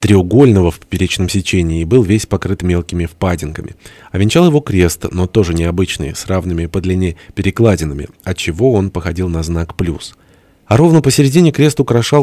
треугольного в поперечном сечении и был весь покрыт мелкими впадинками. А Овенчал его крест, но тоже необычный, с равными по длине перекладинами, отчего он походил на знак «плюс». А ровно посередине крест украшал